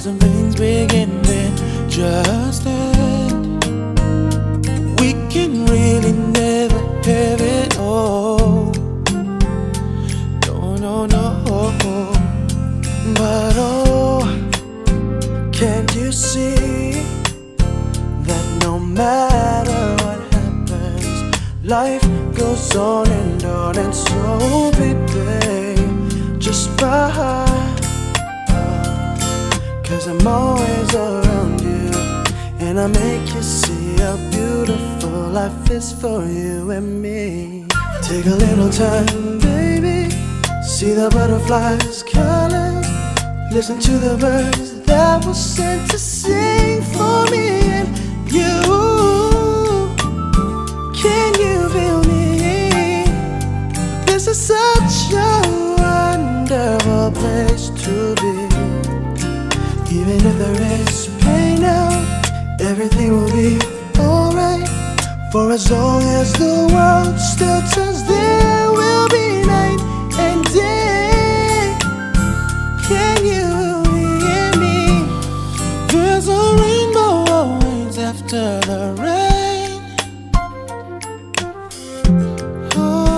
some things begin then just end. We can really never have it all. No, no, no. But oh, can't you see that no matter what happens, life goes on and on, and so baby, just fine. Cause I'm always around you, and I make you see how beautiful life is for you and me. Take a little time, baby, see the butterflies calling. Listen to the birds that were sent to sing for me and you. Can you feel me? This is such a wonderful place to be. Even if there is pain now, everything will be alright. For as long as the world still turns, there will be night and day. Can you hear me? There's a rainbow always after the rain. Oh.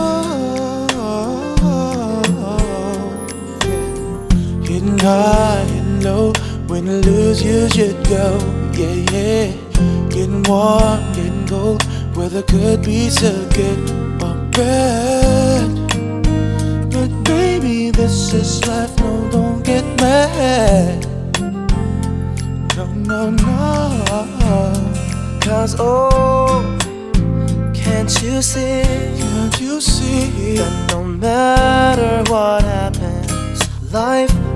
Getting high and low, when to lose you should go. Yeah, yeah. Getting warm, getting cold, weather could be so good or bad. But baby, this is life, no, don't get mad. No, no, no. Cause oh, can't you see Can't you see? that no matter what happens, life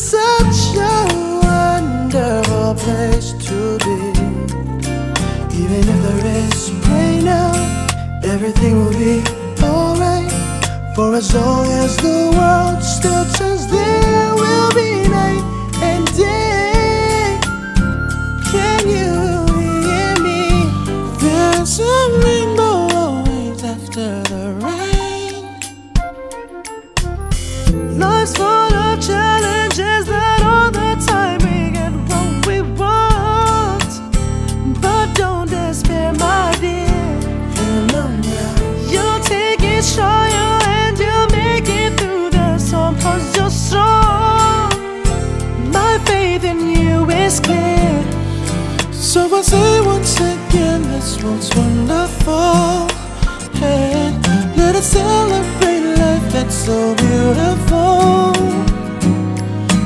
such a wonderful place to be. Even if there is rain now, everything will be alright. For as long as the world still turns, there will be night and day. Can you hear me? There's a rainbow always after the rain. Life's full of Take it and you'll make it through the storm cause you're strong. My faith in you is clear. So I say once again, this world's wonderful. And let us celebrate life that's so beautiful.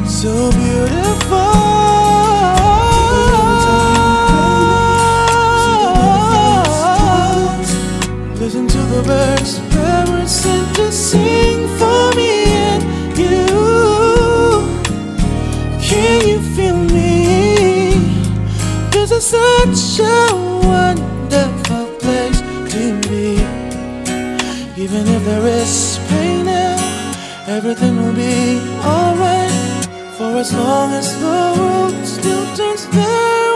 So beautiful. Such a wonderful place to be. Even if there is pain now, everything will be alright. For as long as the world still turns there.